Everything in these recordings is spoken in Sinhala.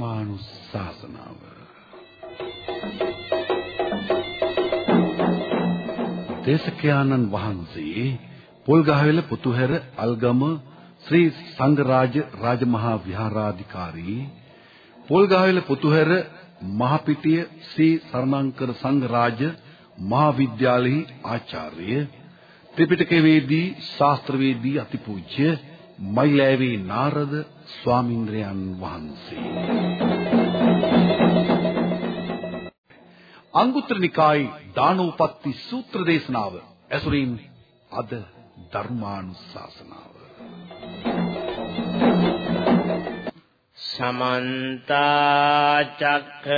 ධර්මානුශාසනාව. දේශකයාණන් වහන්සේ පොල්ගහවෙල පුතුහැර අල්ගම ශ්‍රී සංඝරාජ රාජමහා විහාරාධිකාරී පොල්ගහවෙල පුතුහැර මහපිටිය ශ්‍රී සරණංකර සංඝරාජ මහාවිද්‍යාලයේ ආචාර්ය ත්‍රිපිටකවේදී ශාස්ත්‍රවේදී අතිපූජ්‍ය මයිලෑවේ නාරද ස්වාමින්ද්‍රයන් වහන්සේ. අංගුත්තර නිකායේ දානෝපත්ති සූත්‍ර දේශනාව ඇසුරින් අද ධර්මානුශාසනාව. සමන්ත චක්කවාලේසු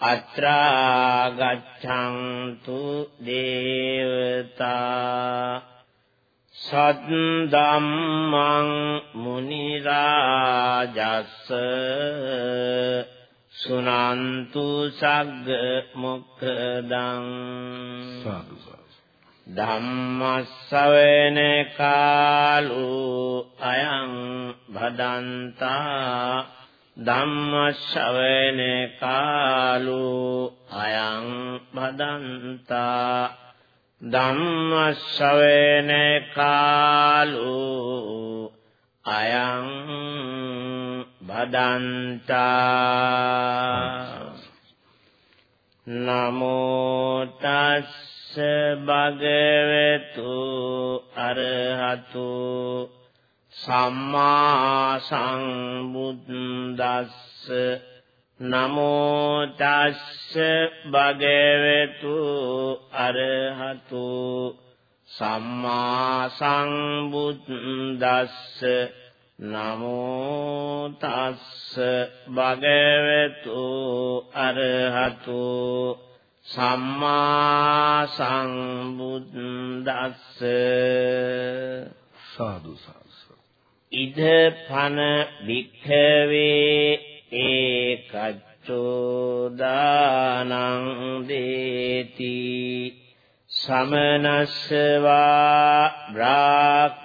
අත්‍රා ගච්ඡන්තු දේවතා සද්දම්මං මුනි රාජස්ස සුනන්තු සග්ග මොක්ඛදං සාදු. ධම්මස්සවේන කාලෝ අයං භදන්තා ධම්මස්සවේන කාලෝ අයං භදන්තා ධම්මස්සවේන කාලෝ අයං භදන්තා නමෝ තස්ස භගවතු අරහතු සම්මා සම්බුද්දස්ස නමෝ තස්ස භගවතු අරහතු සම්මා සම්බුද්දස්ස නමෝ තස්ස භගවතු අරහතු සම්මා සම්බුද්දස්ස සාදු සාදු. ඉද පන වික්ඛවේ ඒකච්චෝ දානං දේති සමනස්සවා බ්‍රාහ්මනස්සවා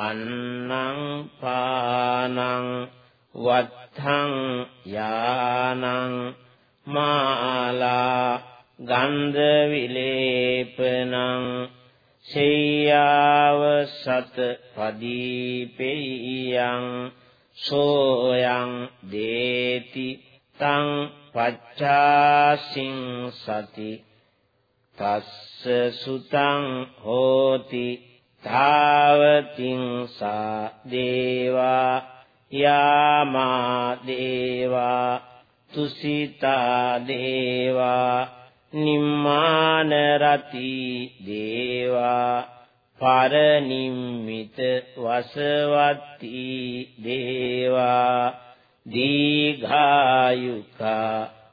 අන්නං පානං වත්තං යානං මාලා ගන්ධ විලේපනං සේයාව සත පදීපෙයං සෝයං දේති තං පච්චාසින් සති තස්ස සුතං හෝති තාවතින් සා දේවා යාමා දේවා තුසිතා දේවා නිම්මාන රති දේවා පරනිම්මිත වසවත්ති දේවා දීඝායුකා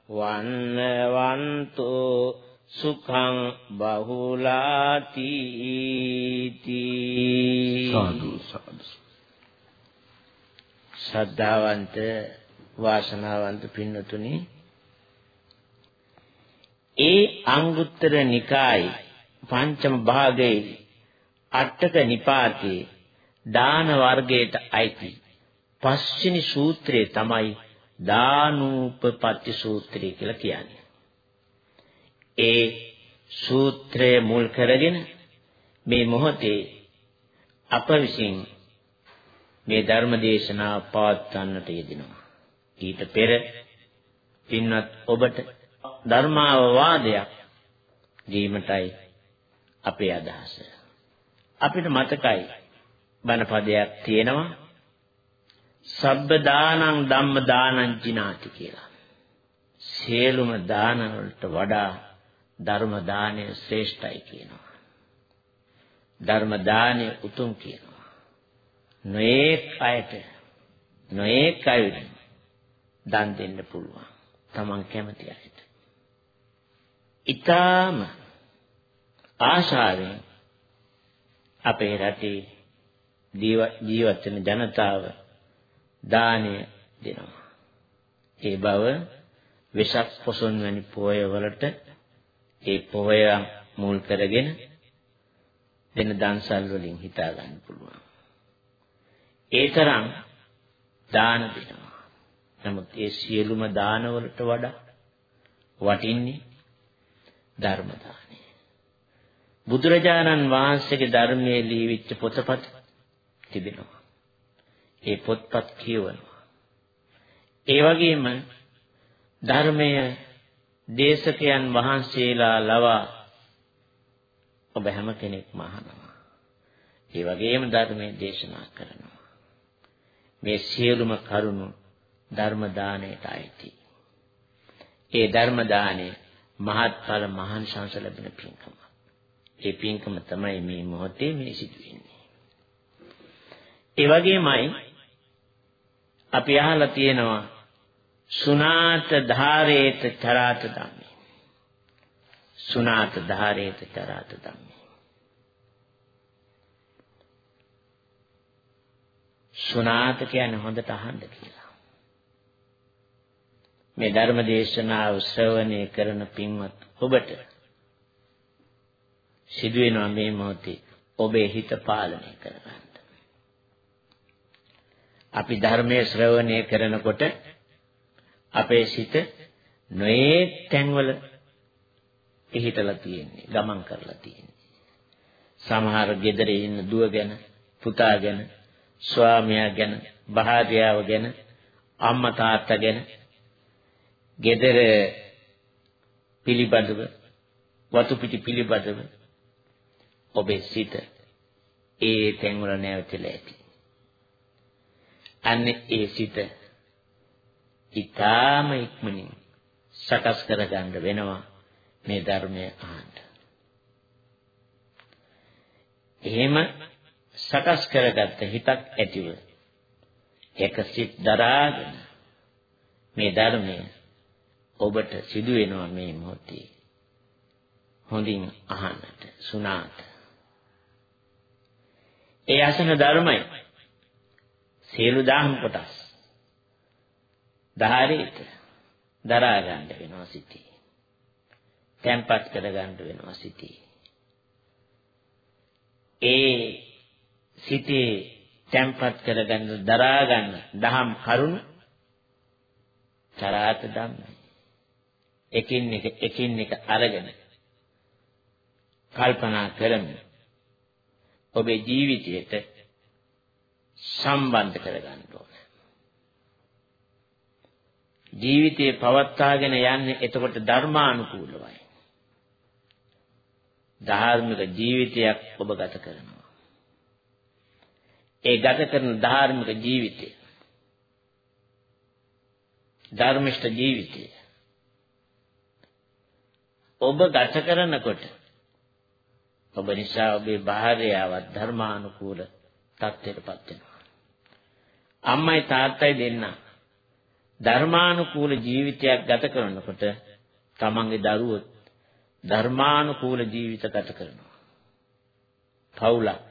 වන්නවන්තෝ සුඛං බහුලාති සාදු සාදු. ශ්‍රද්ධාවන්ත වාසනාවන්ත පින්නතුනි ඒ අංගුත්තර නිකායි පංචම භාගයේ අටක නිපාතේ දාන වර්ගයට අයිති පස්වෙනි සූත්‍රය තමයි දානූපපත්ති සූත්‍රය කියලා කියන්නේ. ඒ සූත්‍රය මුල් කරගෙන මේ මොහොතේ අප විසින් මේ ධර්ම දේශනාව පවත්වන්නට යෙදෙනවා. ඊට පෙර පින්වත් ඔබට ධර්මාවවාදයක් දීමටයි අපේ අදහස. අපිට මතකයි බණපදයක් තියෙනවා සබ්බ දානං ධම්ම දානං ජිනාති කියලා. සියලුම දාන වලට වඩා ධර්ම දානය ශ්‍රේෂ්ඨයි කියනවා. ධර්ම දානය උතුම් කියනවා. නොඑක් අයට නොඑක් අයට දන් දෙන්න පුළුවන්. Taman කැමති අයට. ඊටාම ආශාවෙන් අපේ රටේ ජීවත් වෙන ජනතාව දානය දෙනවා. ඒ බව වෙසක් පොසොන් වැනි පොය වලට ඒ පොය මුල් කරගෙන දෙන දන්සල් වලින් හිතා ගන්න පුළුවන්. ඒ තරම් දාන දෙනවා. නමුත් ඒ සියලුම දානවලට වඩා වටින්නේ ධර්ම දානය. බුදුරජාණන් වහන්සේගේ ධර්මයේ ලියවිච්ච පොතපත් තිබෙනවා. ඒ පොත්පත් කියවනවා. ඒ වගේම ධර්මය දේශකයන් වහන්සේලා ලවා ඔබ හැම කෙනෙක්ම අහනවා. ඒ වගේම ධර්මයේ දේශනා කරනවා. මේ සියලුම කරුණු ධර්ම දාණයට අයිති. ඒ ධර්ම දාණය මහත්ඵල මහාන් ශාංශ ලැබෙන පින්කම. ඒ පින්කම තමයි මේ මොහොතේ මේ සිදුවෙන්නේ. ඒ වගේමයි අපි අහලා තියෙනවා සුනාත ධාරේත චරාත ධම්මේ. සුනාත ධාරේත චරාත ධම්මේ. සුනාත කියන්නේ හොඳට අහන්න කියලා. මේ ධර්ම දේශනාව ශ්‍රවණය කරන පින්වත් ඔබට සිදුවෙනවා මේ මොහොතේ ඔබේ හිත පාලනය කරගන්න. අපි ධර්මයේ ශ්‍රවණය කරනකොට අපේ සිත නොයේ තැන්වල පිහිටලා තියෙන්නේ ගමන් කරලා තියෙන්නේ සමහර gedare ඉන්න දුව ගැන පුතා ගැන ස්වාමියා ගැන භාර්යාව ගැන අම්මා තාත්තා ගැන gedare පිළිබඳව වතු පිටි පිළිබඳව ඔබේ සිත ඒ තැන්වල නැවතිලා ඇති අන්න ඒ සිත ඊටාම ඉක්මනින් සකස් කරගන්න වෙනවා මේ ධර්මය අහන්න. එහෙම සකස් කරගත්ත හිතක් ඇතිව එක සිත් දරාගෙන මේ ධර්මය ඔබට සිදු වෙනවා මේ මොහොතේ හොඳින් අහන්නට සුණාත ඒ අසන ධර්මයි සියලු දහම් කොටස් ධාරීත දරා ගන්න වෙනවා සිටී. තැම්පත් කර ගන්න වෙනවා සිටී. ඒ සිටී තැම්පත් කරගන්න දරා ගන්න දහම් කරුණ චරාත ධම්මයි. එකින් එක එකින් එක අරගෙන කල්පනා කරමු. ඔබේ ජීවිතයට සම්බන්ධ කරගන්න ඕන. ජීවිතේ පවත්වාගෙන යන්නේ එතකොට ධර්මානුකූලවයි. ධාර්මික ජීවිතයක් ඔබ ගත කරනවා. ඒ ගත කරන ධාර්මික ජීවිතය ධර්මිෂ්ඨ ජීවිතය ඔබ ගත කරනකොට ඔබ නිසා ඔබේ භාර්යාවත් ධර්මානුකූල තත්ත්වයටපත් වෙනවා. අම්මයි තාත්තයි දෙන්නා ධර්මානුකූල ජීවිතයක් ගත කරනකොට තමන්ගේ දරුවෝ ධර්මානුකූල ජීවිත ගත කරනවා. පවුලක්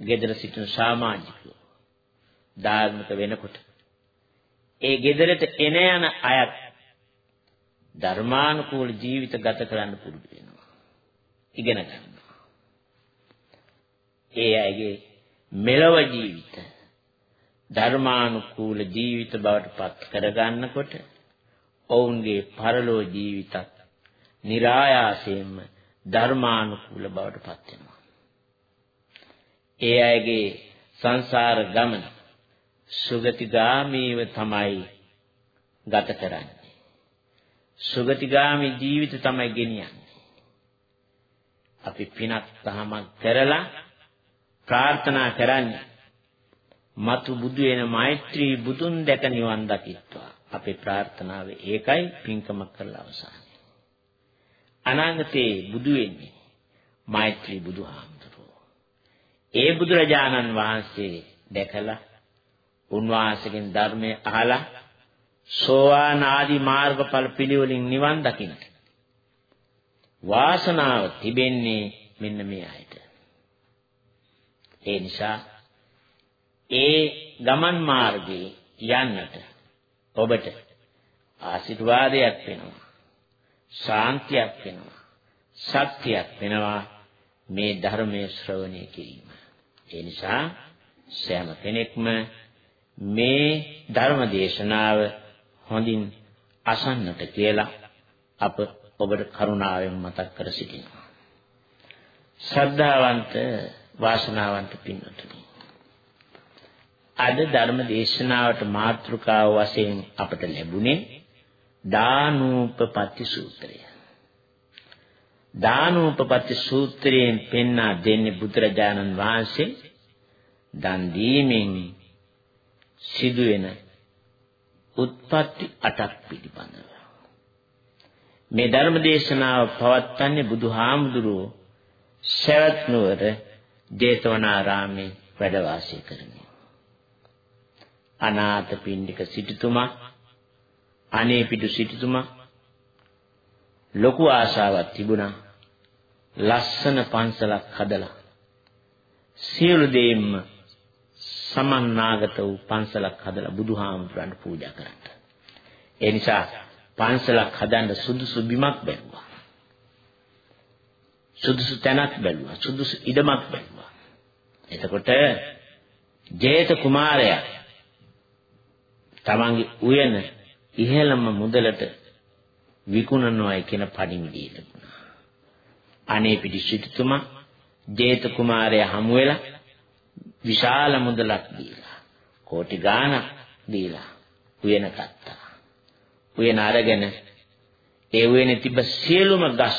ගෙදර සිටින සමාජිකයෝ ධාර්මික වෙනකොට ඒ ගෙදරට එන යන අයත් ධර්මානුකූල ජීවිත ගත කරන්න පුරුදු වෙනවා. ඉගෙන ගන්නවා. ඒ අයගේ මෙලව ජීවිත ධර්මානුකූල ජීවිත බවට පත් කරගන්නකොට ඔවුන්ගේ පරලෝ ජීවිතත් નિરાයාසයෙන්ම ධර්මානුකූල බවට පත් වෙනවා. ඒ අයගේ සංසාර ගමන සුගතිගාමීව තමයි ගත කරන්නේ. සුගතිගාමී ජීවිත තමයි ගෙනියන්නේ. අපි පිනක් තහමක් කරලා ප්‍රාර්ථනා කරන්නේ මතු බුදු වෙන මෛත්‍රී බුදුන් දැක නිවන් දකිත්වා. අපේ ප්‍රාර්ථනාව ඒකයි පින්කමක් කරලා අවසానයි. අනාගතේ බුදු වෙන්නේ මෛත්‍රී බුදුහාමුදුරුවෝ. ඒ බුදුරජාණන් වහන්සේ දැකලා උන්වහන්සේගෙන් ධර්මය අහලා සෝවාන් ආදී මාර්ගඵල පිළිවෙලින් නිවන් දකින්න. වාසනාව තිබෙන්නේ මෙන්න මේ අයට. ඒ නිසා ඒ ගමන් මාර්ගයේ යන්නට ඔබට ආශිර්වාදයක් වෙනවා ශාන්තියක් වෙනවා ශක්තියක් වෙනවා මේ ධර්මයේ ශ්‍රවණය කිරීම. ඒ නිසා සෑම කෙනෙක්ම මේ ධර්ම දේශනාව හොඳින් අසන්නට කියලා අප ඔබට කරුණාවෙන් මතක් කර සිටිනවා. ශ්‍රද්ධාවන්ත වාසනාවන්ත පින්වතුනි. අද ධර්ම දේශනාවට මාතෘකාව වශයෙන් අපට ලැබුණේ දානූපපති සූත්‍රය. දානූපපති සූත්‍රයෙන් පෙන්වා දෙන්නේ බුදුරජාණන් වහන්සේ දන් දීමෙන් සිදුවෙන උත්පත්ති අටක් පිළිබඳව. මේ ධර්ම දේශනාව පවත්වන්නේ බුදුහාමුදුරුවෝ සවැත් නුවර ජේතවනාරාමේ වැඩ වාසය කරමින්. අනාථ පින්ඩික සිටුතුමා අනේ පිටු සිටුතුමා ලොකු ආශාවක් තිබුණා ලස්සන පන්සලක් හදලා සියලු දෙයින්ම සමන්නාගත වූ පන්සලක් හදලා බුදුහාමුදුරන්ට පූජා කරන්න. ඒ නිසා පන්සලක් හදන්න සුදුසු බිමක් බැලුවා. සුදුසු තැනක් බැලුවා. සුදුසු ඉඩමක් බැලුවා. එතකොට ජේත කුමාරයා තමන්ගේ උයන ඉහළම මුදලට විකුණනවායි කියන පණිවිඩය ලැබුණා. අනේ පිටිසිටුතුමා ජේත කුමාරයා හමු වෙලා විශාල මුදලක් දීලා කෝටි ගාණක් දීලා උයන ගත්තා. උයන අරගෙන ඒ උයනේ තිබ්බ සියලුම ගස්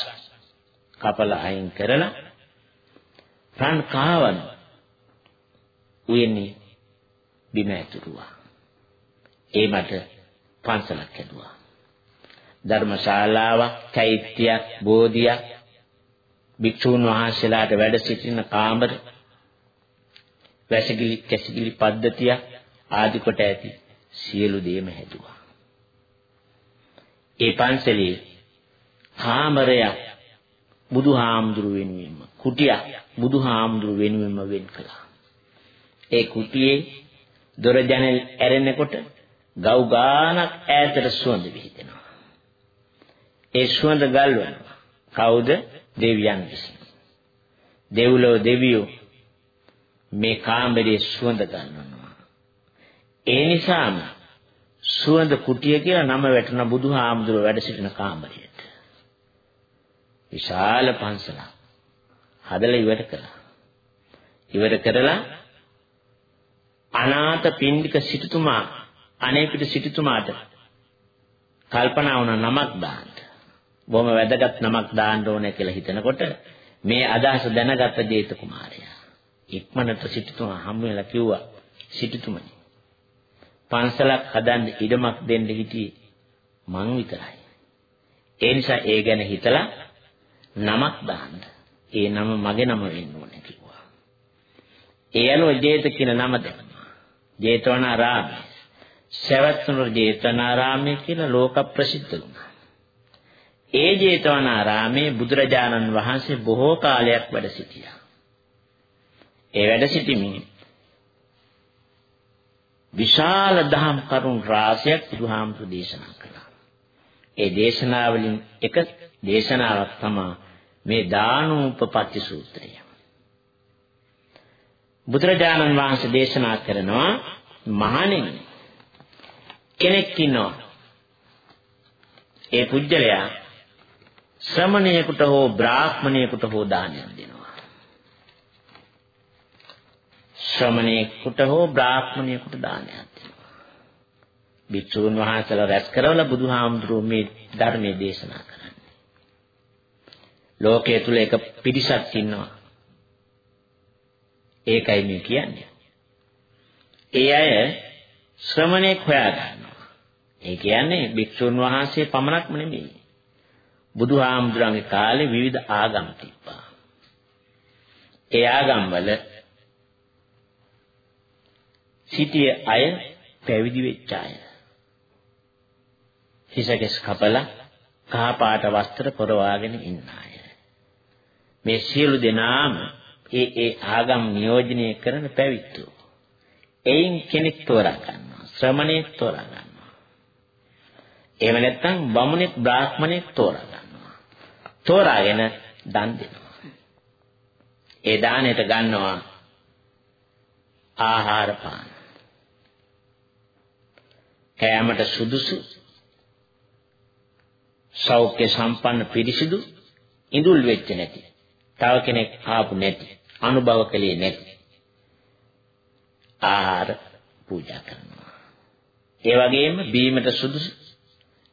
කපලා අයින් කරලා රන් කාවන් උයනේ බිම ඇතුරුවා. ඒ මට පන්සලක් හැදුවා. ධර්මශාලාවක්, චෛත්‍යයක්, බෝධියක්, භික්ෂූන් වහන්සේලාට වැඩ සිටින කාමර, වැසිකිලි කැසිකිලි පද්ධතිය ආදි කොට ඇති සියලු දේම හැදුවා. ඒ පන්සලේ කාමරයක් බුදුහාමුදුරු වෙනුවෙන්ම කුටියක් බුදුහාමුදුරු වෙනුවෙන්ම වෙන් කළා. ඒ කුටියේ දොර ජනෙල් ඇරෙනකොට ගව් ගානක් ඈතට සුවඳ විහිදෙනවා. ඒ සුවඳ ගල්වනවා. කවුද? දෙවියන් විසින්. දෙව්ලොව දෙවියෝ මේ කාමරයේ සුවඳ ගන්නවා. ඒ නිසාම සුවඳ කුටිය කියලා නම වැටුණ බුදුහාමුදුරුව වැඩ සිටින කාමරයට. විශාල පන්සලක් හදලා ඉවර කළා. ඉවර කරලා අනාථ පින්ඩික සිටුතුමා අනේපිට සිටුතුමාට කල්පනා වුණා නමක් දාන්න. බොහොම වැදගත් නමක් දාන්න ඕනේ කියලා හිතනකොට මේ අදහස දැනගත්ත ජේත කුමාරයා ඉක්මනට සිටුතුමා හම් වෙලා කිව්වා සිටුතුමනි පන්සලක් හදන්න ඉඩමක් දෙන්න හිටියේ මං විතරයි. ඒ නිසා ඒ ගැන හිතලා නමක් දාන්න. ඒ නම මගේ නම වෙන්න ඕනේ කිව්වා. ඒ අනුව ජේත කියන නම දැම්මා. ජේතවනාරාමය. සවැත්නුවර ජේතවනාරාමය කියලා ලෝක ප්‍රසිද්ධ වුණා. ඒ ජේතවනාරාමේ බුදුරජාණන් වහන්සේ බොහෝ කාලයක් වැඩ සිටියා. ඒ වැඩ සිටීමේ විශාල දහම් කරුණ රාශියක් බුදුහාමුදුරු දේශනා කළා. ඒ දේශනාවලින් එක දේශනාවක් තමයි මේ දානෝපපත්ති සූත්‍රය. බුදුරජාණන් වහන්සේ දේශනා කරනවා මහණෙනි කෙනෙක් ඉන්නවා. ඒ පුජ්‍යලයා ශ්‍රමණයෙකුට හෝ බ්‍රාහ්මණයෙකුට හෝ දානයක් දෙනවා. ශ්‍රමණයෙකුට හෝ බ්‍රාහ්මණයෙකුට දානයක් දෙනවා. භික්ෂුන් වහන්සේලා රැස් කරවලා බුදුහාමුදුරුවෝ මේ ධර්මයේ දේශනා කරන්නේ. ලෝකයේ තුල එක පිරිසක් ඉන්නවා. ඒකයි මේ කියන්නේ. ඒ අය ශ්‍රමණෙක් හොයා ගන්නවා. ඒ කියන්නේ භික්ෂුන් වහන්සේ පමණක්ම නෙමෙයි. බුදුහාමුදුරන්ගේ කාලේ විවිධ ආගම් තිබ්බා. ඒ ආගම් වල සිටිය අය පැවිදි වෙච්ච අය. හිසකෙස් කපලා කහ පාට වස්ත්‍ර පරවාගෙන ඉන්න අය. මේ සියලු දෙනාම ඒ ඒ ආගම් නියෝජනය කරන පැවිද්දෝ. එයින් කෙනෙක් තෝරා ගන්නවා. ශ්‍රමණෙක් තෝරා ගන්නවා. එහෙම නැත්නම් බමුණෙක් බ්‍රාහ්මණෙක් තෝරා ගන්නවා. තෝරාගෙන දන් දෙනවා. ඒ දාණයට ගන්නවා ආහාර පාන. කෑමට සුදුසු සෞඛ්‍ය සම්පන්න පිරිසිදු ඉඳුල් වෙච්ච නැති. තව කෙනෙක් ආපු නැති. අනුභව කළේ නැති. ආහාර පූජා කරනවා. ඒ වගේම බීමට සුදුසු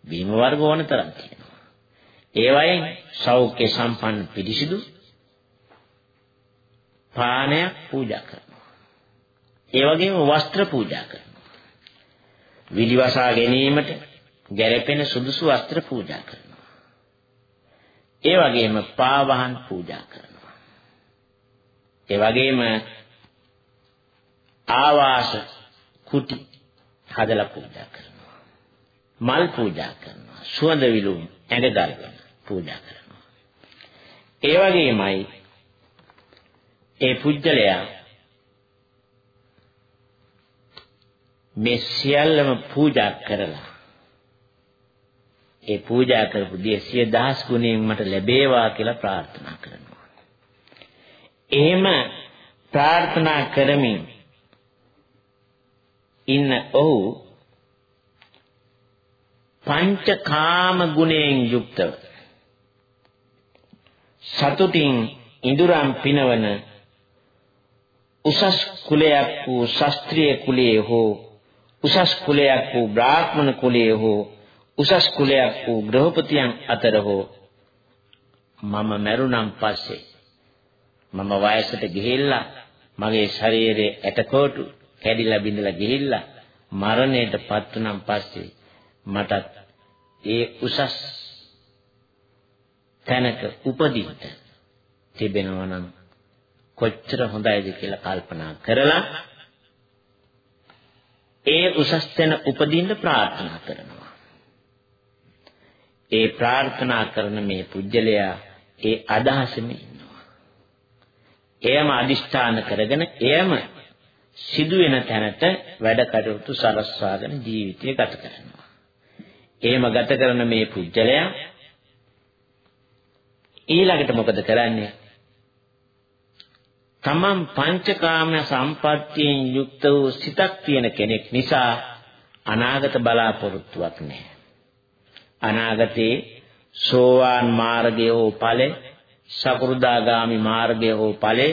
බීම වර්ග ඕන තරම් තියෙනවා. ඒ වයින් සෞඛ්‍ය සම්පන්න පිරිසිදු පානයක් පූජා කරනවා. ඒ වගේම වස්ත්‍ර පූජා කරනවා. විලිවසා ගැනීමට ගැළපෙන සුදුසු වස්ත්‍ර පූජා කරනවා. ඒ වගේම පාවහන් පූජා කරනවා. ඒ වගේම ආවාස කුටි හදලා පූජා කරනවා. මල් පූජා කරනවා. සුවඳ විලවුන් ඇඟ ගල්වන පූජා කරනවා. ඒ වගේමයි ඒ පුජ්‍යලයා මේ සියල්ලම පූජා කරලා ඒ පූජා කරපු දේ සිය දහස් ගුණයෙන් මට ලැබේවා කියලා ප්‍රාර්ථනා කරනවා. එහෙම ප්‍රාර්ථනා කරමින් ඉන්න ඔහු පංචකාම ගුණයෙන් යුක්තව සතුටින් ඉඳුරම් පිනවන උසස් කුලයක් වූ ශාස්ත්‍රීය කුලයේ හෝ උසස් කුලයක් වූ බ්‍රාහ්මණ කුලයේ හෝ උසස් කුලයක් වූ ගෘහපතියන් අතර හෝ මම මරුණම් පස්සේ මම වයසට ගිහිල්ලා මගේ ශරීරයේ ඇටකොටු කැඩිලා බිඳලා ගිහිල්ලා මරණයට පත් වුණන් පස්සේ මටත් ඒ උසස් තැනක උපදින්න තිබෙනවා නම් කොච්චර හොඳයිද කියලා කල්පනා කරලා ඒ උසස් තැන උපදින්න ප්‍රාර්ථනා කරනවා. ඒ ප්‍රාර්ථනා කරන මේ පුජ්‍යලයා ඒ අදහසෙම ඉන්නවා. එයම අදිෂ්ඨාන කරගෙන එයම සිදුවෙන තැනට වැඩ කටයුතු සලස්වාගෙන ජීවිතය ගත කරනවා. එහෙම ගත කරන මේ පුජ්‍යලයා ඊළඟට මොකද කරන්නේ? තමන් පංචකාම සම්පත්තියෙන් යුක්ත වූ සිතක් තියෙන කෙනෙක් නිසා අනාගත බලාපොරොත්තුවක් නැහැ. අනාගතේ සෝවාන් මාර්ගය හෝ ඵලෙ, සකෘදාගාමි මාර්ගය හෝ ඵලෙ,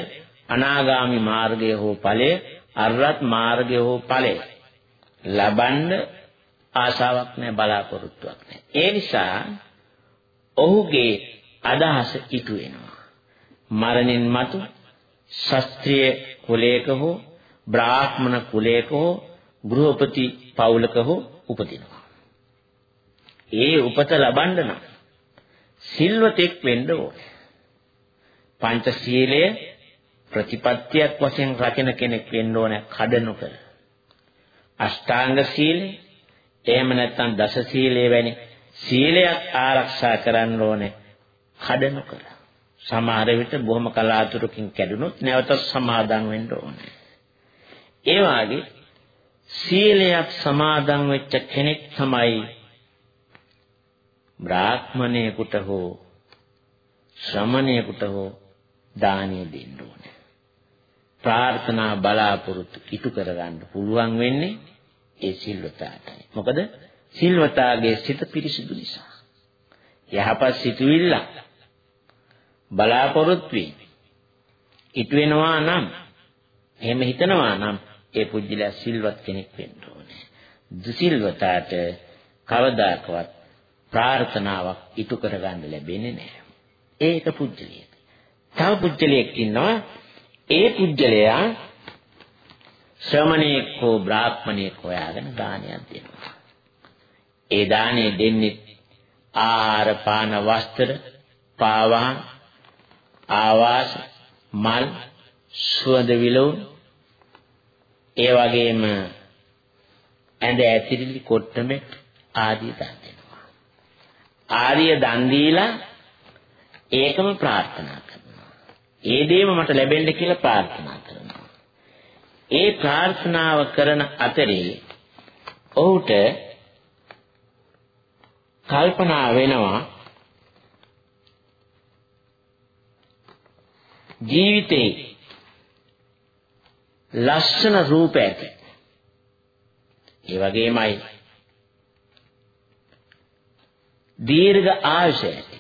අනාගාමි මාර්ගය හෝ ඵලෙ, අරහත් මාර්ගය හෝ ඵලෙ ලබන්න ආශාවක් නැහැ බලාපොරොත්තුවක් නැහැ. ඒ නිසා ඔහුගේ අදහස ඉටු වෙනවා. මරණින් මතු ශාස්ත්‍රීය කුලයක හෝ බ්‍රාහ්මණ කුලයක හෝ ගෘහපති පවුලක හෝ උපදිනවා. ඒ උපත ලබන්න නම් සිල්වතෙක් වෙන්න ඕනේ. පංචශීලය ප්‍රතිපත්තියක් වශයෙන් රකින කෙනෙක් වෙන්න ඕනේ කඩ නොකර. අෂ්ටාංග සීලය එහෙම නැත්නම් දස සීලය වැනි සීලයක් ආරක්ෂා කරන්න ඕනේ කඩ නොකර. සමහර විට බොහොම කලාතුරකින් කැඩුනොත් නැවත සමාදන් වෙන්න ඕනේ. ඒ වාගේ සීලයක් සමාදන් වෙච්ච කෙනෙක් තමයි බ්‍රාහ්මණයෙකුට හෝ ශ්‍රමණයෙකුට හෝ දානිය දෙන්න ඕනේ. ප්‍රාර්ථනා බලාපොරොත්තු ඉටු කරගන්න පුළුවන් වෙන්නේ ඒ සිල්වතාටයි. මොකද සිල්වතාගේ සිත පිරිසිදු නිසා. යහපත් සිතුවිල්ල බලාපොරොත්තු වෙයි. ඉටු වෙනවා නම් එහෙම හිතනවා නම් ඒ පුජ්‍යලයා සිල්වත් කෙනෙක් වෙන්න ඕනේ. දුසිල්වතාට කවදාකවත් ප්‍රාර්ථනාවක් ඉටු කරගන්න ලැබෙන්නේ නැහැ. ඒක පුජ්‍යලියක. තව පුජ්‍යලියෙක් ඉන්නවා ඒ පුජ්‍යලයා ශ්‍රමණේක හෝ බ්‍රාහ්මණයෙක් හොයාගෙන දානයක් දෙනවා. ඒ දාණය දෙන්නේ ආහාර පාන වස්ත්‍ර පාවාන් ආවාස මල් සුවඳ විලවුන් ඒ වගේම ඇඳ ඇතිරිලි කොට්ටමෙ ආදී දන් දෙනවා. ආර්ය දන් දීලා ඒකම ප්‍රාර්ථනා කරනවා. ඒ දේම මට ලැබෙන්න කියලා ප්‍රාර්ථනා කරනවා. ඒ ප්‍රාර්ථනාව කරන අතරේ ඔහුට කල්පනා වෙනවා ජීවිතේ ලස්සන රූප ඇති. ඒ වගේමයි දීර්ඝ ආයුෂ ඇති.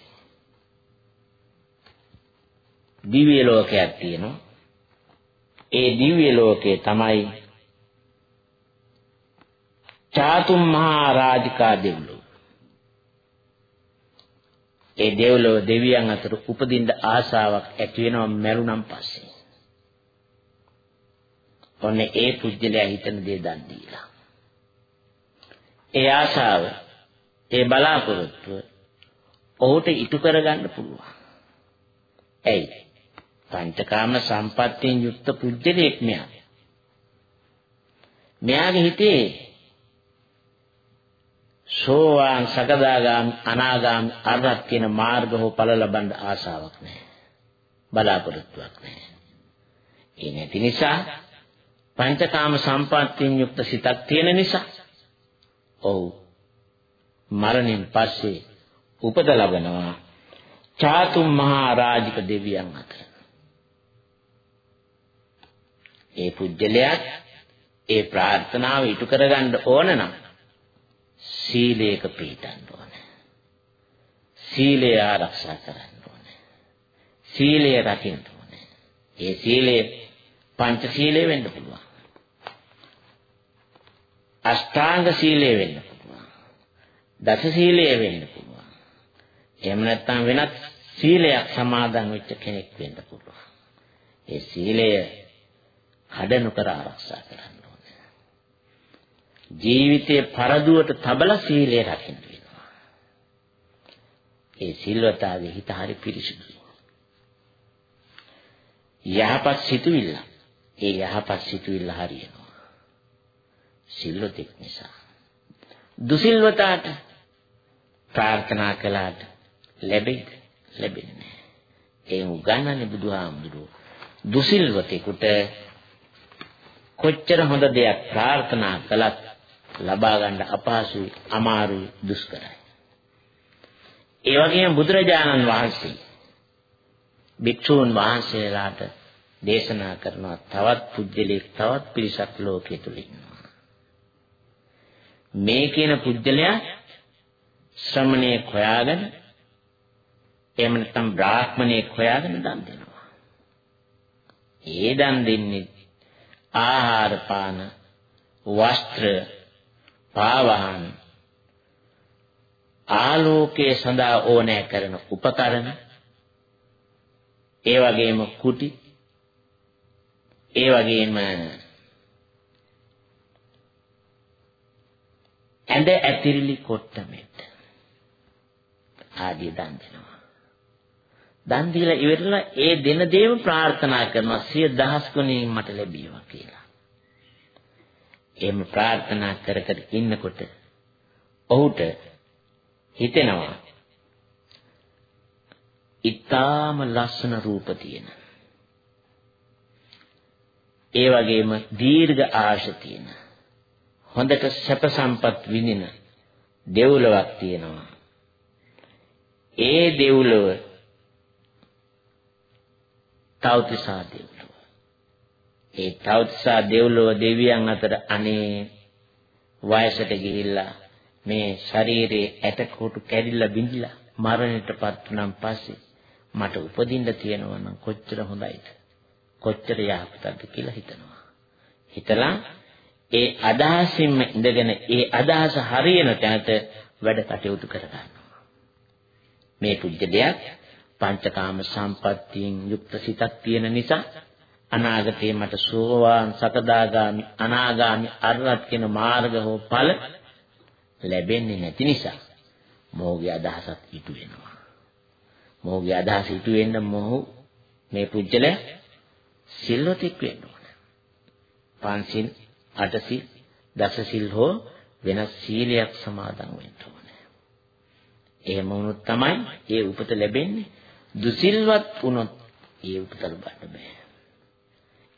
දිව්‍ය ලෝකයක් තියෙනවා. ඒ දිව්‍ය ලෝකේ තමයි චාතුම් මහා රාජිකා දෙව්ලොව. ඒ දෙව්ලොව දෙවියන් අතර උපදින්න ආසාවක් ඇති වෙනවා මරුණන් පස්සේ. ඔන්න ඒ පුජ්‍යලයා හිතන දේ දන් දීලා. ඒ ආශාව, ඒ බලාපොරොත්තුව ඔහුට ඉටු කරගන්න පුළුවන්. ඇයි? පංචකාම සම්පත්තියෙන් යුක්ත පුජ්‍යලයක් මෙයා. මෙයාගේ හිතේ සෝවාන් සකදාගාමි අනාගාමි අරහත් කියන මාර්ග හෝ ඵල ලබන්න ආසාවක් නැහැ. බලාපොරොත්තුවක් නැහැ. ඒ නැති නිසා පංචකාම සම්පත්තියෙන් යුක්ත සිතක් තියෙන නිසා ඔව් මරණයෙන් පස්සේ උපත ලබනවා චාතුම් මහා රාජික දෙවියන් අතර. ඒ පුජ්‍යලයා ඒ ප්‍රාර්ථනාව ඉටු කරගන්න ඕන නම් සීලයක පිළිපදන්න ඕනේ. සීලය ආරක්ෂා කරන්න ඕනේ. සීලය රකින්න ඕනේ. ඒ සීලය පංච සීලය වෙන්න පුළුවන්. අෂ්ටාංග සීලය වෙන්න පුළුවන්. දස සීලය වෙන්න පුළුවන්. එහෙම නැත්නම් වෙනත් සීලයක් සමාදන් වෙච්ච කෙනෙක් වෙන්න පුළුවන්. ඒ සීලය කඩ නොකර ආරක්ෂා කරන්න ඕනේ. ජීවිතයේ පරදුවට තබල සීලය රකින්න වෙනවා. ඒ සිල්වතාගේ හිත හරි පිරිසිදුයි. යහපත් සිතුවිල්ල. ඒ යහපත් සිතුවිල්ල හරියනවා. සිල්වතෙක් නිසා. දුසිල්වතාට ප්‍රාර්ථනා කළාට ලැබෙයිද? ලැබෙන්නේ නැහැ. ඒ උගන්වන්නේ බුදුහාමුදුරුවෝ. දුසිල්වතෙකුට කොච්චර හොඳ දෙයක් ප්‍රාර්ථනා කළත් ලබා ගන්න අපහසුයි, අමාරුයි, දුෂ්කරයි. ඒ වගේම බුදුරජාණන් වහන්සේ භික්ෂූන් වහන්සේලාට දේශනා කරන තවත් පුජ්‍යලෙක් තවත් පිරිසක් ලෝකයේ තුල ඉන්නවා. මේ කියන පුජ්‍යලයා ශ්‍රමණේ හොයාගෙන එහෙම නැත්නම් බ්‍රාහ්මණේ හොයාගෙන දන් දෙනවා. ඒ දන් දෙන්නේ ආහාර පාන වස්ත්‍ර පාවහන් ආලෝකයේ සඳහා ඕනෑ කරන උපකරණ ඒ වගේම කුටි ඒ වගේම ඇඳ ඇතිරිලි කොට්ටමෙත් ආදී දන් දෙනවා. දන් දීලා ඉවරලා ඒ දෙන දේම ප්‍රාර්ථනා කරනවා සිය දහස් ගුණයෙන් මට ලැබීවා කියලා. එහෙම ප්‍රාර්ථනා කර කර ඉන්නකොට ඔහුට හිතෙනවා ඊටාම ලස්සන රූප තියෙන. ඒ වගේම දීර්ඝ ආශ තියෙන. හොඳට සැප සම්පත් විඳින දෙව්ලොවක් තියෙනවා. ඒ දෙව්ලොව තවතිසා දෙව්ලොව. ඒ තවතිසා දෙව්ලොව දෙවියන් අතර අනේ වයසට ගිහිල්ලා මේ ශරීරයේ ඇටකොටු කැඩිලා බිඳිලා මරණයටපත් වුණාන් පස්සේ මට උපදින්න තියෙනවා නම් කොච්චර හොඳයිද කොච්චර යහපතක්ද කියලා හිතනවා. හිතලා ඒ අදහසින්ම ඉඳගෙන ඒ අදහස හරියන තැනට වැඩ කටයුතු කරගන්නවා. මේ පුජ්‍යලයක් පංචකාම සම්පත්තියෙන් යුක්ත සිතක් තියෙන නිසා අනාගතේ මට සෝවාන් සකදාගාමි අනාගාමි අරහත් කියන මාර්ග හෝ ඵල ලැබෙන්නේ නැති නිසා මොහුගේ අදහසත් ඉටු වෙනවා. මොහුගේ අදහස ඉටු වෙන්න මොහු මේ පුජ්‍යල සිල්වතෙක් වෙන්න ඕන. පන්සිල් අටසිල් දසසිල් හෝ වෙනස් සීලයක් සමාදන් වෙන්න ඕනේ. එහෙම වුණොත් තමයි ඒ උපත ලැබෙන්නේ. දුසිල්වත් වුණොත් ඒ උපත ලබන්න බෑ.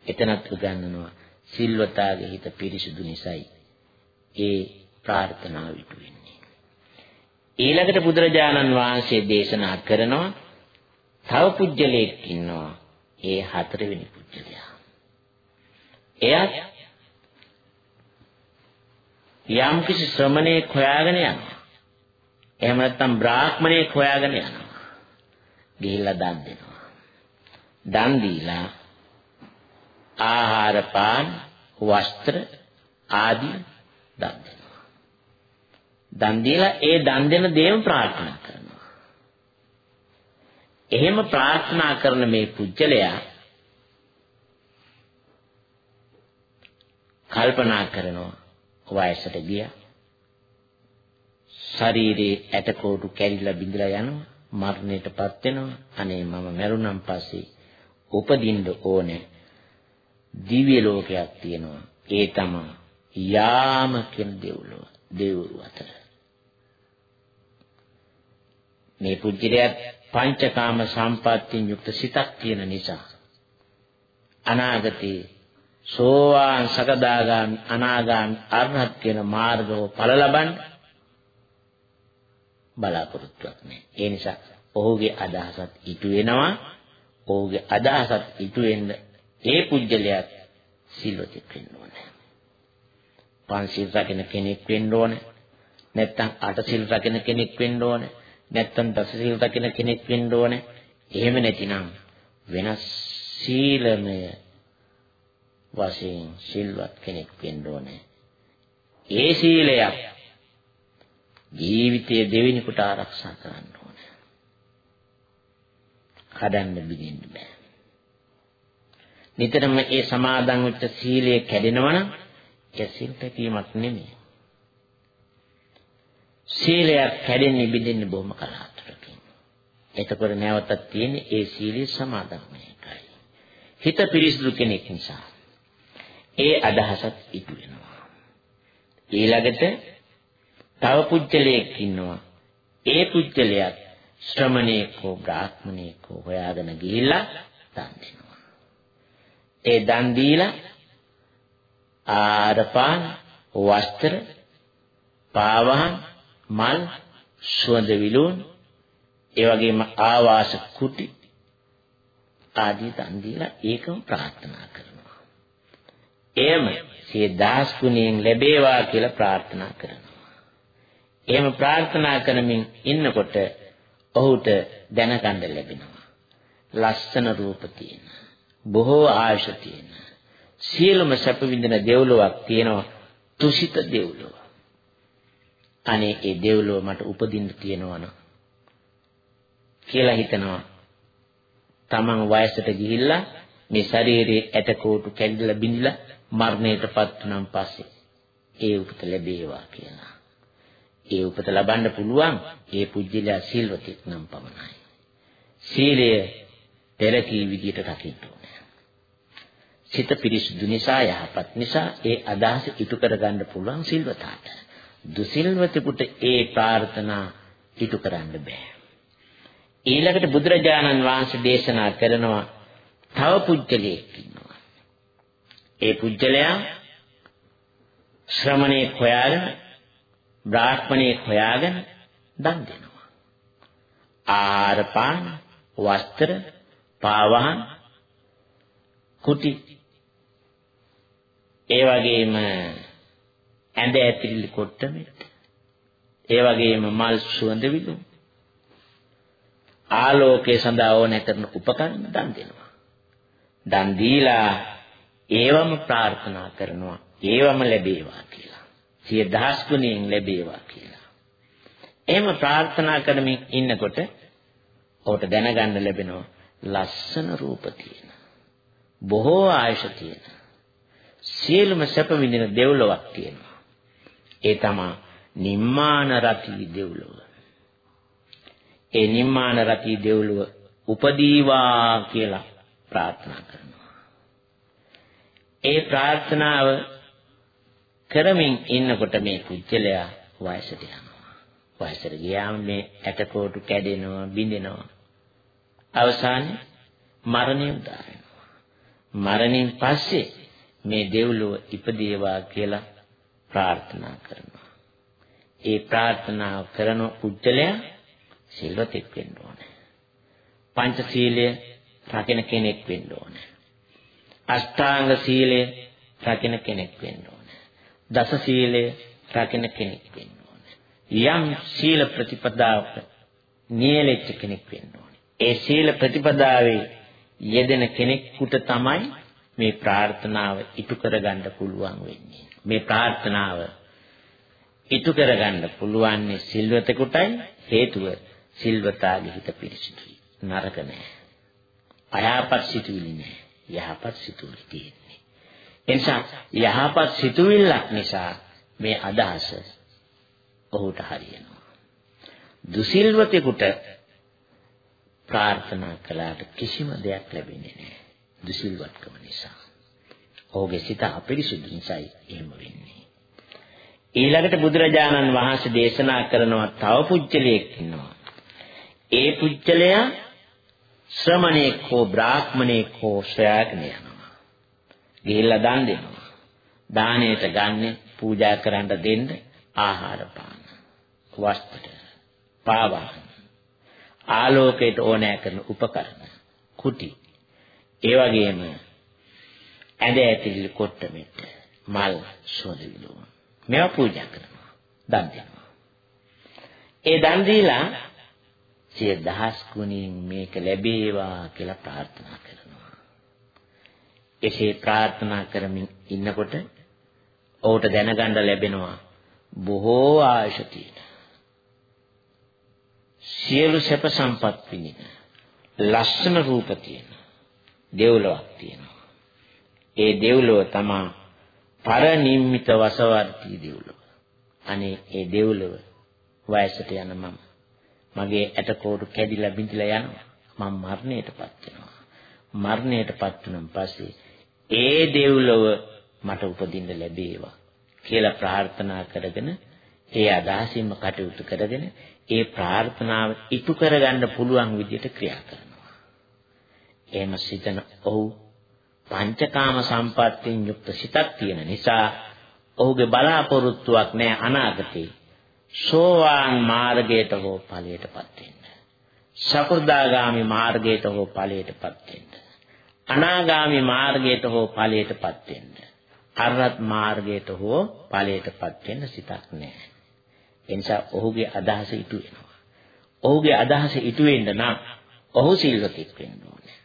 එතනත් උගන්වනවා සිල්වතාගේ හිත පිරිසුදු නිසායි ඒ ප්‍රාර්ථනාව ඉටු වෙන්නේ. ඊළඟට බුදුරජාණන් වහන්සේ දේශනා කරනවා තව පුජ්‍යලෙක් ඉන්නවා. ඒ හතරවෙනි පුජ්‍යලයා. එයත් යම් කිසි ශ්‍රමණේක් හොයාගෙන යනවා. එහෙම නැත්නම් බ්‍රාහ්මණේක් හොයාගෙන යනවා. ගිහිල්ලා දන් දෙනවා. දන් දීලා ආහාර පාන වස්ත්‍ර ආදී දන් දෙනවා. දන් දීලා ඒ දන් දෙන දේම ප්‍රාර්ථනා කරනවා. එහෙම ප්‍රාර්ථනා කරන මේ පුජ්‍යලයා කල්පනා කරනවා වයසට ගියා. ශරීරේ ඇටකොටු කැරිලා බිඳලා යනවා. මරණයටපත් වෙනවා. අනේ මම මරුණන් පස්සේ උපදින්න ඕනේ. දිව්‍ය ලෝකයක් තියෙනවා. ඒ තමයි යාම කියන දෙව්ලොව. දෙව්ලොව අතර. මේ පුජ්‍යලයක් පංචකාම සම්පත්තියෙන් යුක්ත සිතක් තියෙන නිසා අනාගතේ සෝවාන් සකදාගාමි අනාගාමි අරහත් කියන මාර්ගව ඵල ලබන්න බලාපොරොත්තුවක් නැහැ. ඒ නිසා ඔහුගේ අදහසත් ඉටු වෙනවා. ඔහුගේ අදහසත් ඉටු වෙන්න ඒ පුජ්‍යලයක් සිල්වතෙක් වෙන්න ඕනේ. පංචශීල රකින්න කෙනෙක් වෙන්න ඕනේ. නැත්තම් අටසිල් රකින්න කෙනෙක් වෙන්න ඕනේ. නැත්තම් දසසිල් රකින්න කෙනෙක් වෙන්න ඕනේ. එහෙම නැතිනම් වෙනස් සීලමය වශයෙන් සිල්වත් කෙනෙක් වෙන්න ඕනේ. ඒ සීලයක් ජීවිතයේ දෙවෙනිකට ආරක්ෂා කරන්න ඕනේ. කඩන්න බිඳින්න බෑ. නිතරම ඒ සමාදන් වෙච්ච සීලය කැඩෙනවා නම් ඒ සිල් පැකීමක් නෙමෙයි. සීලයක් කැඩෙන්නේ බිඳින්නේ බොහොම කලාතුරකින්. එතකොට නැවතත් තියෙන්නේ ඒ සීලය සමාදන් වෙන්නයි. හිත පිරිසිදු කෙනෙක් නිසා ඒ අදහසත් ඉටු වෙනවා. ඊළඟට තව පුජ්‍යලයක් ඉන්නවා. ඒ පුජ්‍යලයක් ශ්‍රමණේක හෝ බ්‍රාහ්මණේක හෝ හොයාගෙන ගිහිල්ලා දන් දෙනවා. ඒ දන් දීලා ආරපාන වස්ත්‍ර පාවහන් මල් සුවඳ විලවුන් ඒ වගේම ආවාස කුටි ආදී දන් දීලා ඒකම ප්‍රාර්ථනා කරනවා. එයම සිය දහස් ගුණයෙන් ලැබේවා කියලා ප්‍රාර්ථනා කරනවා. එහෙම ප්‍රාර්ථනා කරමින් ඉන්නකොට ඔහුට දැනගන්න ලැබෙනවා. ලස්සන රූප තියෙන, බොහෝ ආයුෂ තියෙන, සියලුම සැප විඳින දෙව්ලොවක් තියෙනවා, තුසිත දෙව්ලොව. අනේ ඒ දෙව්ලොව මට උපදින්න තියෙනවන කියලා හිතනවා. තමන් වයසට ගිහිල්ලා මේ ශරීරයේ ඇටකොටු කැඩිලා බිඳිලා මරණයටපත් වුණාන් පස්සේ ඒ උපත ලැබේවා කියලා. ඒ උපත ලබන්න පුළුවන් ඒ පුජ්‍යලයා සිල්වතෙක් නම් පමණයි. සීලය පෙරකී විදියට රකින්න ඕනේ. සිත පිරිසුදු නිසා යහපත් නිසා ඒ අදහස ඉටු කරගන්න පුළුවන් සිල්වතාට. දුසිල්වතෙකුට ඒ ප්‍රාර්ථනා ඉටු කරන්න බෑ. ඊළඟට බුදුරජාණන් වහන්සේ දේශනා කරනවා තව පුජ්‍යලයෙක් ඉන්නවා. ඒ පුජ්‍යලයා ශ්‍රමණේ හොයාගෙන බ්‍රාහ්මණයෙක් හොයාගෙන දන් දෙනවා. ආහාර පාන, වස්ත්‍ර, පාවහන්, කුටි ඒ වගේම ඇඳ ඇතිරිලි කොට්ටමෙත් ඒ වගේම මල් සුවඳ විලු ආලෝකයේ සඳහා ඕන කරන උපකරණ දන් දෙනවා. දන් දීලා ඒවම ප්‍රාර්ථනා කරනවා ඒවම ලැබේවා කියලා. සිය දහස් ගුණයෙන් ලැබේවා කියලා. එහෙම ප්‍රාර්ථනා කරමින් ඉන්නකොට ඔහුට දැනගන්න ලැබෙනවා ලස්සන රූප තියෙන. බොහෝ ආයුෂ තියෙන. සියලුම සැප විඳින දෙව්ලොවක් තියෙනවා. ඒ තමයි නිම්මාන රති දෙව්ලොව. ඒ නිම්මාන රති දෙව්ලොව උපදීවා කියලා ප්‍රාර්ථනා කරනවා. ඒ ප්‍රාර්ථනාව කරමින් ඉන්නකොට මේ පුජ්‍යලයා වයසට යනවා. වයසට ගියාම මේ ඇටකොටු කැඩෙනවා, බිඳෙනවා. අවසානයේ මරණය උදා වෙනවා. මරණයෙන් පස්සේ මේ දෙව්ලොව ඉපදේවා කියලා ප්‍රාර්ථනා කරනවා. ඒ ප්‍රාර්ථනාව කරන පුජ්‍යලයා සිල්වතෙක් වෙන්න ඕනේ. පංචශීලය රකින කෙනෙක් වෙන්න ඕනේ. අෂ්ටාංග සීලය රකින කෙනෙක් වෙන්න ඕනේ. දස සීලය රකින කෙනෙක් වෙන්න ඕනේ. යම් සීල ප්‍රතිපදාවක නියැලෙච්ච කෙනෙක් වෙන්න ඕනේ. ඒ සීල ප්‍රතිපදාවේ යෙදෙන කෙනෙකුට තමයි මේ ප්‍රාර්ථනාව ඉටු කරගන්න පුළුවන් වෙන්නේ. මේ ප්‍රාර්ථනාව ඉටු කරගන්න පුළුවන් සිල්වතෙකුටයි හේතුව සිල්වතාගේ හිත පිරිසිදුයි. නරක නෑ. අයහපත් සිතුවිලි නෑ. යහපත් සිතුවිලි තියෙන්නේ. එනිසා යහපත් සිතුවිල්ලක් නිසා මේ අදහස ඔහුට හරියනවා. දුසිල්වතෙකුට ප්‍රාර්ථනා කළාට කිසිම දෙයක් ලැබෙන්නේ නැහැ. දුසිල්වත්කම නිසා. ඔහුගේ සිත අපිරිසුදු නිසායි එහෙම වෙන්නේ. ඊළඟට බුදුරජාණන් වහන්සේ දේශනා කරනවා තව පුජ්‍යලයක් ඉන්නවා. ඒ පුජ්‍යලයා ශ්‍රමණේක හෝ බ්‍රාහ්මණේක හෝ ශ්‍රයාගෙන යනවා. ගිහිල්ලා දන් දෙනවා. දාණයට ගන්න පූජා කරන්න දෙන්න ආහාර පාන වස්ත්‍ර පාවාහන ආලෝකයට ඕනෑ කරන උපකරණ කුටි ඒ වගේම ඇඳ ඇතිලි කොට්ට මෙට්ට මල් සෝදවිලෝ මේවා පූජා කරනවා. දන් දෙනවා. ඒ දන් දීලා සිය දහස් ගුණින් මේක ලැබේවා කියලා ප්‍රාර්ථනා කරනවා. එසේ ප්‍රාර්ථනා කරමින් ඉන්නකොට ඔහුට දැනගන්න ලැබෙනවා බොහෝ ආයුෂ තියෙන. සියලු සැප සම්පත් විඳින ලස්සන රූප තියෙන. දෙව්ලොවක් තියෙනවා. ඒ දෙව්ලොව තමා පරනිම්මිත වසවර්ති දෙව්ලොව. අනේ ඒ දෙව්ලොව වයසට යන මම මගේ ඇටකෝටු කැඩිලා බිඳිලා යනවා. මම මරණයටපත් වෙනවා. මරණයටපත් වුණන් පස්සේ ඒ දෙව්ලොව මට උපදින්න ලැබේවා කියලා ප්‍රාර්ථනා කරගෙන ඒ අදහසින්ම කටයුතු කරගෙන ඒ ප්‍රාර්ථනාව ඉටු කරගන්න පුළුවන් විදිහට ක්‍රියා කරනවා. එහෙම සිතන ඔහු පංචකාම සම්පත්තියෙන් යුක්ත සිතක් තියෙන නිසා ඔහුගේ බලාපොරොත්තුවක් නෑ අනාගතේ සෝවාන් මාර්ගයට හෝ ඵලයටපත් වෙන්න. සකෘදාගාමි මාර්ගයට හෝ ඵලයටපත් වෙන්න. අනාගාමි මාර්ගයට හෝ ඵලයටපත් වෙන්න. අරහත් මාර්ගයට හෝ ඵලයටපත් වෙන්න සිතක් නැහැ. එනිසා ඔහුගේ අදහස ඉටු වෙනවා. ඔහුගේ අදහස ඉටු වෙන්න නම් ඔහු සිල්වතෙක් වෙන්න ඕනේ.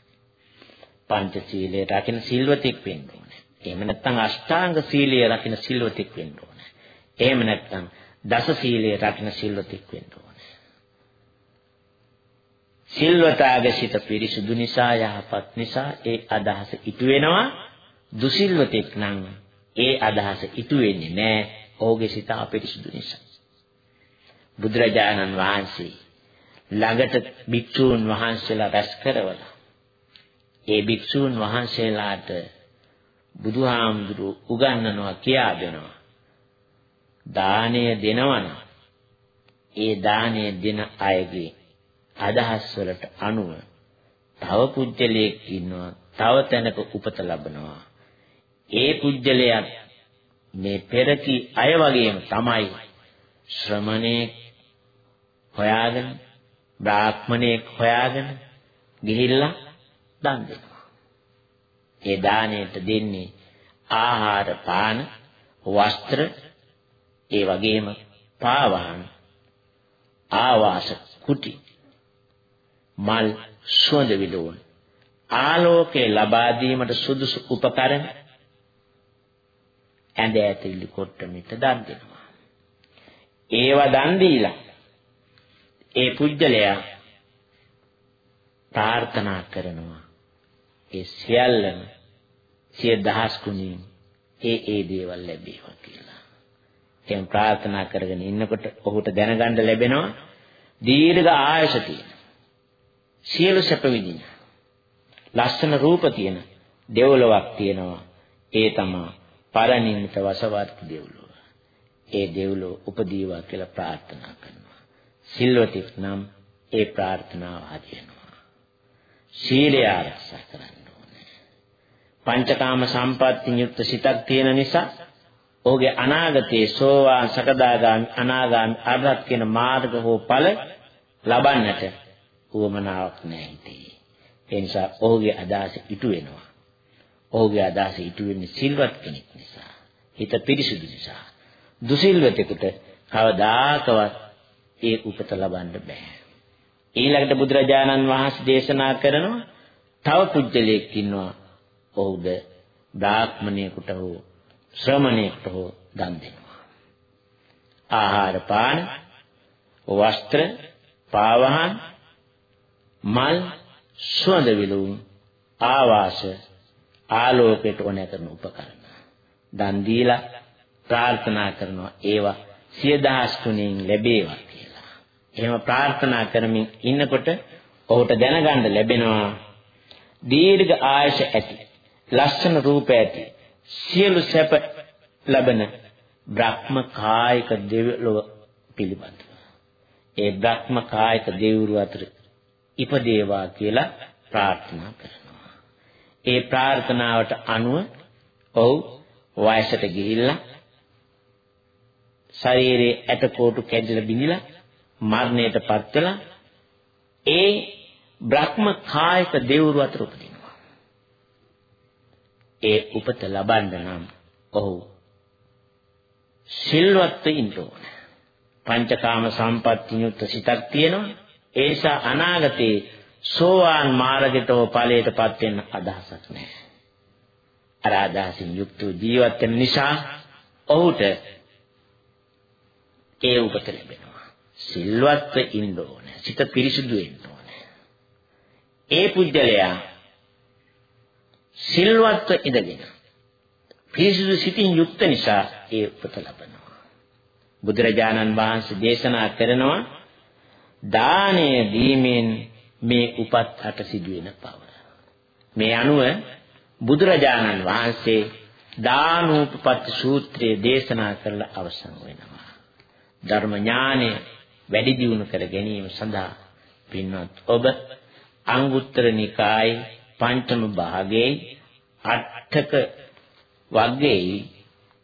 පංචශීලයේ රකින්න සිල්වතෙක් වෙන්න ඕනේ. එහෙම නැත්නම් අෂ්ටාංග සීලය රකින්න සිල්වතෙක් වෙන්න ඕනේ. එහෙම නැත්නම් දස සීලය රකින්න සිල්වතෙක් වෙන්න ඕනේ. සිල්වතාගේ සිත පිරිසුදු නිසා යහපත් නිසා ඒ අදහස ඉටු වෙනවා. දුසිල්වතෙක් නම් ඒ අදහස ඉටු වෙන්නේ නැහැ. ඔහුගේ සිත අපිරිසුදු නිසා. බුදුරජාණන් වහන්සේ ළඟට භික්ෂූන් වහන්සේලා රැස් කරවලා ඒ භික්ෂූන් වහන්සේලාට බුදුහාමුදුරු උගන්වනවා කියා දෙනවා. දානය දෙනවනම් ඒ දානය දෙන අයගේ අදහස් වලට අනුව තව පුජ්‍යලයක් ඉන්නවා තව තැනක උපත ලබනවා. ඒ පුජ්‍යලයන් මේ පෙරකි අය වගේම තමයි ශ්‍රමණේ හොයාගෙන බ්‍රාහ්මණයෙක් හොයාගෙන ගිහිල්ලා දන් දෙනවා. ඒ දාණයට දෙන්නේ ආහාර පාන වස්ත්‍ර ඒ වගේම පාවාහන ආවාස කුටි මල් සුවඳ විලවුන් ආලෝකේ ලබා දීමට සුදුසු උපකරණ ඇඳ ඇතිලි කොට මිට දන් දෙනවා. ඒව දන් දීලා ඒ පුජ්‍යලයා ප්‍රාර්ථනා කරනවා ඒ සියල්ලම සිය දහස් ගුණින් ඒ ඒ දේවල් ලැබේවා කියලා. එම් ප්‍රාර්ථනා කරගෙන ඉන්නකොට ඔහුට දැනගන්න ලැබෙනවා දීර්ඝ ආයස තියෙන. සියලු සැප විඳින. ලස්සන රූප තියෙන දෙව්ලොවක් තියෙනවා. ඒ තමයි පරණින්ත වසවත් දෙව්ලොව. ඒ දෙව්ලොව උපදීවා කියලා ප්‍රාර්ථනා කරනවා. සිල්වතෙක් නම් ඒ ප්‍රාර්ථනාව හරියනවා. සීලය ආරක්ෂා කරන්න ඕනේ. පංචකාම සම්පත්තිය යුක්ත සිතක් තියෙන නිසා ඔහුගේ අනාගතයේ සෝවාන් සකදාගාමි අනාගාමි අරහත් කියන මාර්ග හෝ ඵල ලබන්නට උවමනාවක් නැහැ හිතේ. ඒ නිසා ඔහුගේ අදහස ඉටු වෙනවා. ඔහුගේ අදහස ඉටු වෙන්නේ සිල්වත් කෙනෙක් නිසා. හිත පිරිසිදු නිසා. දුසිල්වතෙකුට කවදාකවත් ඒ උපත ලබන්න බෑ. ඊළඟට බුදුරජාණන් වහන්සේ දේශනා කරනවා තව පුජ්‍යලයක් ඉන්නවා. ඔහුද දාත්මණයෙකුට හෝ ශ්‍රමණයෙකුට හෝ දන් දෙනවා. ආහාර පාන, වස්ත්‍ර, පාවහන්, මල්, සුවඳ විලවුන්, ආවාස, ආලෝකයට ඕන කරන උපකරණ. දන් දීලා ප්‍රාර්ථනා කරනවා ඒවා සිය දහස් තුනෙන් ලැබේවා කියලා. එහෙම ප්‍රාර්ථනා කරමින් ඉන්නකොට ඔහුට දැනගන්න ලැබෙනවා දීර්ඝ ආයුෂ ඇති ලස්සන රූප ඇති සියලු සැප ලබන බ්‍රහ්ම කායික දෙවිලොව පිළිබඳව. ඒ බ්‍රහ්ම කායික දෙවිවරු අතර ඉපදේවා කියලා ප්‍රාර්ථනා කරනවා. ඒ ප්‍රාර්ථනාවට අනුව ඔහු වයසට ගිහිල්ලා ශරීරයේ ඇටකොටු කැඩිලා බිඳිලා මරණයටපත් වෙලා ඒ බ්‍රහ්ම කායික දෙවිවරු අතර උපදිනවා. ඒ උපත ලබන්න නම් ඔහු සිල්වත් වෙන්න ඕනේ. පංචකාම සම්පත්තියුත් සිතක් තියෙනවා. ඒ නිසා අනාගතේ සෝවාන් මාර්ගයටෝ ඵලයටපත් වෙන්න අදහසක් නැහැ. අර අදහසින් යුක්ත ජීවත් වෙන නිසා ඔහුට ඒ උපත ලැබෙනවා. සිල්වත්ව ඉන්න ඕනේ. සිත පිරිසිදු වෙන්න ඕනේ. ඒ පුජ්‍යලයා සිල්වත්ව ඉඳගෙන පිරිසිදු සිතින් යුක්ත නිසා ඒ උපත ලබනවා. බුදුරජාණන් වහන්සේ දේශනා කරනවා දානය දීමෙන් මේ උපත් අට සිදුවෙන බව. මේ අනුව බුදුරජාණන් වහන්සේ දානෝපපත්ති සූත්‍රයේ දේශනා කරලා අවසන් වෙනවා. ධර්ම ඥානය වැඩි දියුණු කර ගැනීම සඳහා පින්වත් ඔබ අංගුත්තර නිකායේ පංචම භාගයේ අටක වග්ගයේ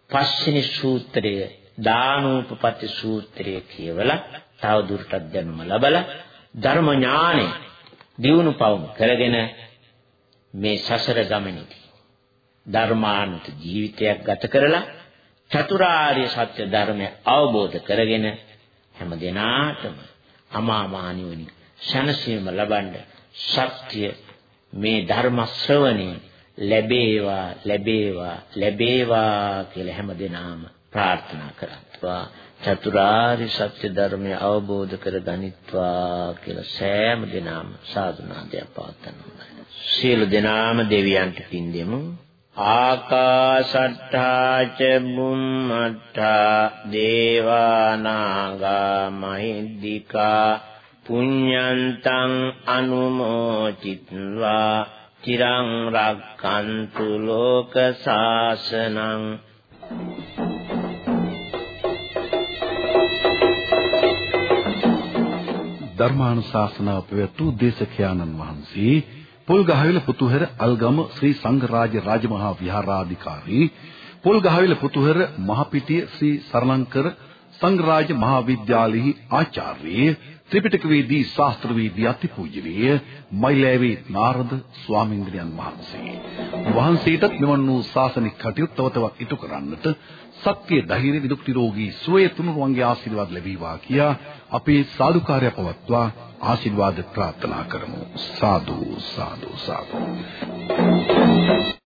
පස්වෙනි සූත්‍රය දානෝපපත්ති සූත්‍රය කියවලා තව දුරටත් දැනුම ලබලා ධර්ම ඥානෙ දියුණු පවුම් කරගෙන මේ සසර ගමනේදී ධර්මානුත ජීවිතයක් ගත කරලා චතුරාර්ය සත්‍ය ධර්මය අවබෝධ කරගෙන හැම දිනාටම අමා මහ නිවනින් ශනසීම ලබන්න ශක්තිය මේ ධර්ම ශ්‍රවණේ ලැබේවා ලැබේවා ලැබේවා කියලා හැම දිනාම ප්‍රාර්ථනා කරත්වා චතුරාර්ය සත්‍ය ධර්මය අවබෝධ කර ගනිත්වා කියලා සෑම දිනම සාදුනාදයක් පවත්වනවා. සියලු දෙනාම දෙවියන්ට පින් දෙමු. ආකාශට්ටා ච බුම්මට්ටා දේවානාගා මහිද්దికා පුඤ්ඤන්තං අනුමෝචිත්වා තිරං රක්칸තු ලෝක සාසනං ධර්මානුශාසනාව පැවැත්වූ දේශකයාණන් වහන්සේ පොල්ගහවිල පුතුහෙර අල්ගම ශ්‍රී සංඝරාජ රාජමහා විහාරාධිකාරී පොල්ගහවිල පුතුහෙර මහපිටිය ශ්‍රී සරලංකර සංඝරාජ මහා විද්‍යාලයෙහි ආචාර්ය ත්‍රිපිටකවේදී ශාස්ත්‍රවේදී අතිපූජනීය මයිලෑවේ නාරද ස්වාමීන්ද්‍රයන් වහන්සේ. වහන්සේටත් මෙවන් වූ ශාසනික කටයුතු තව තවත් ඉටු කරන්නට සත්‍ය ධෛර්ය නිදුක් නිරෝගී සුවය තුනුරුවන්ගේ ආශිර්වාද ලැබේවා කියා අපේ සාදුකාරය පවත්වා ආශිර්වාද ප්‍රාර්ථනා කරමු. සාදු සාදු සාදු.